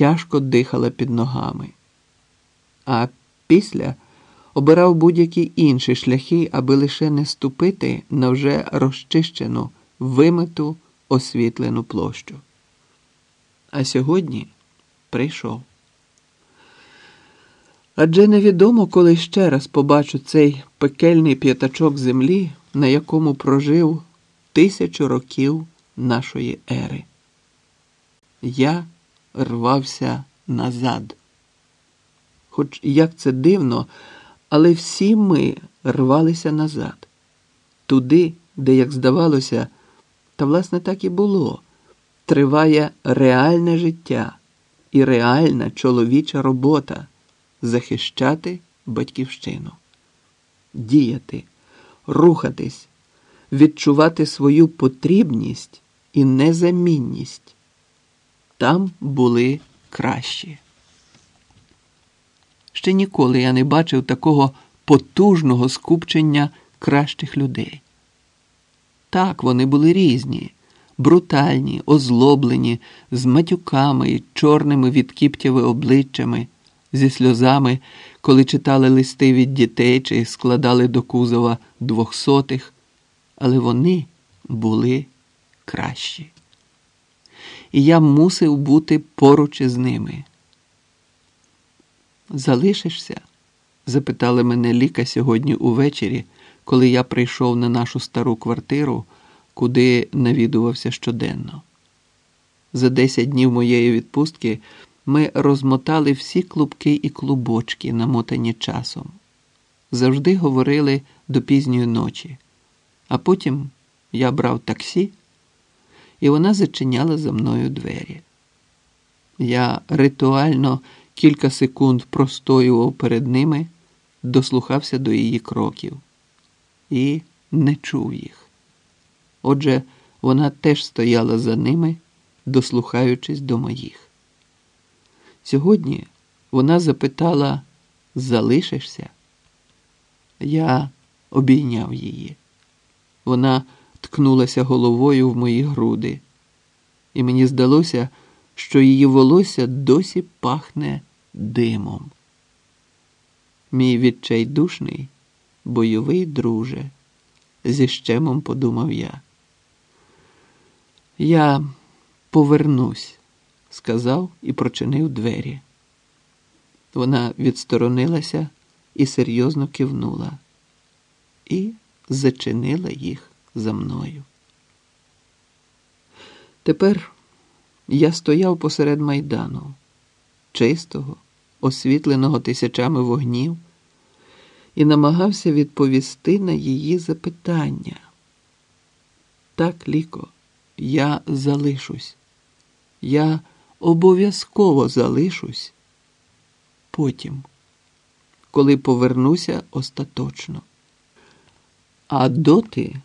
тяжко дихала під ногами. А після обирав будь-які інші шляхи, аби лише не ступити на вже розчищену, вимиту, освітлену площу. А сьогодні прийшов. Адже невідомо, коли ще раз побачу цей пекельний п'ятачок землі, на якому прожив тисячу років нашої ери. Я рвався назад. Хоч як це дивно, але всі ми рвалися назад, туди, де, як здавалося, та власне так і було, триває реальне життя і реальна чоловіча робота захищати батьківщину, діяти, рухатись, відчувати свою потрібність і незамінність. Там були кращі. Ще ніколи я не бачив такого потужного скупчення кращих людей. Так, вони були різні, брутальні, озлоблені, з матюками і чорними від кіптяви обличчями, зі сльозами, коли читали листи від дітей чи складали до кузова двохсотих, але вони були кращі. І я мусив бути поруч із ними. Залишишся? запитали мене Ліка сьогодні увечері, коли я прийшов на нашу стару квартиру, куди навідувався щоденно. За десять днів моєї відпустки ми розмотали всі клубки і клубочки, намотані часом. Завжди говорили до пізньої ночі, а потім я брав таксі, і вона зачиняла за мною двері. Я ритуально кілька секунд простоював перед ними, дослухався до її кроків і не чув їх. Отже, вона теж стояла за ними, дослухаючись до моїх. Сьогодні вона запитала залишишся? Я обійняв її. Вона ткнулася головою в мої груди, і мені здалося, що її волосся досі пахне димом. Мій відчайдушний, бойовий друже, зі щемом подумав я. Я повернусь, сказав і прочинив двері. Вона відсторонилася і серйозно кивнула і зачинила їх за мною. Тепер я стояв посеред майдану, чистого, освітленого тисячами вогнів, і намагався відповісти на її запитання. Так, Ліко, я залишусь. Я обов'язково залишусь потім, коли повернуся остаточно. А доти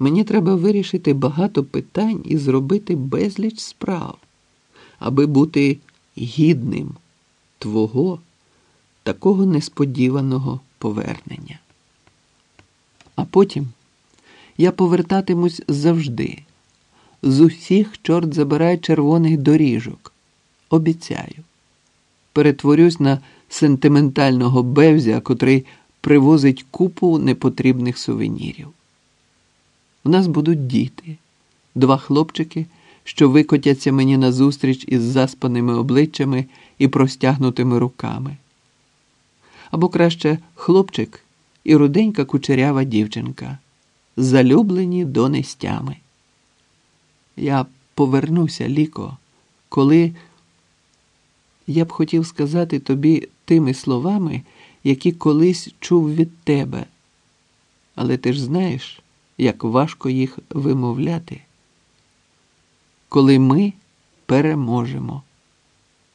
мені треба вирішити багато питань і зробити безліч справ, аби бути гідним твого такого несподіваного повернення. А потім я повертатимусь завжди. З усіх, чорт забирає червоних доріжок. Обіцяю. Перетворюсь на сентиментального бевзя, котрий привозить купу непотрібних сувенірів. У нас будуть діти, два хлопчики, що викотяться мені назустріч із заспаними обличчями і простягнутими руками. Або краще хлопчик і руденька кучерява дівчинка, залюблені до нестями. Я повернуся, Ліко, коли я б хотів сказати тобі тими словами, які колись чув від тебе. Але ти ж знаєш, як важко їх вимовляти, коли ми переможемо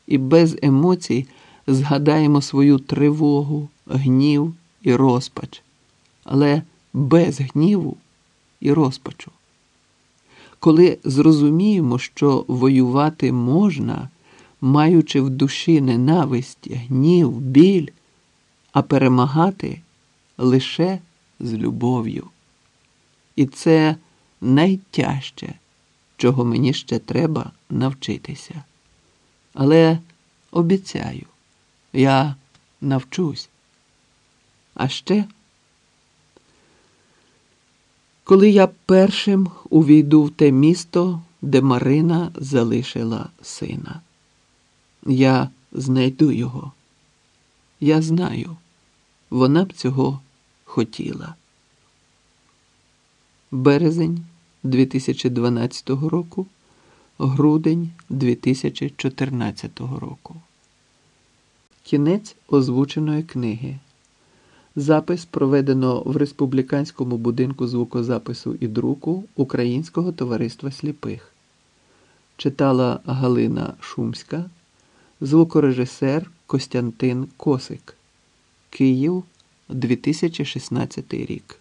і без емоцій згадаємо свою тривогу, гнів і розпач, але без гніву і розпачу коли зрозуміємо, що воювати можна, маючи в душі ненависть, гнів, біль, а перемагати лише з любов'ю. І це найтяжче, чого мені ще треба навчитися. Але обіцяю, я навчусь. А ще, коли я першим увійду в те місто, де Марина залишила сина, я знайду його. Я знаю, вона б цього хотіла. Березень 2012 року, грудень 2014 року. Кінець озвученої книги. Запис проведено в Республіканському будинку звукозапису і друку Українського товариства сліпих. Читала Галина Шумська, звукорежисер Костянтин Косик. Київ 2016 рік.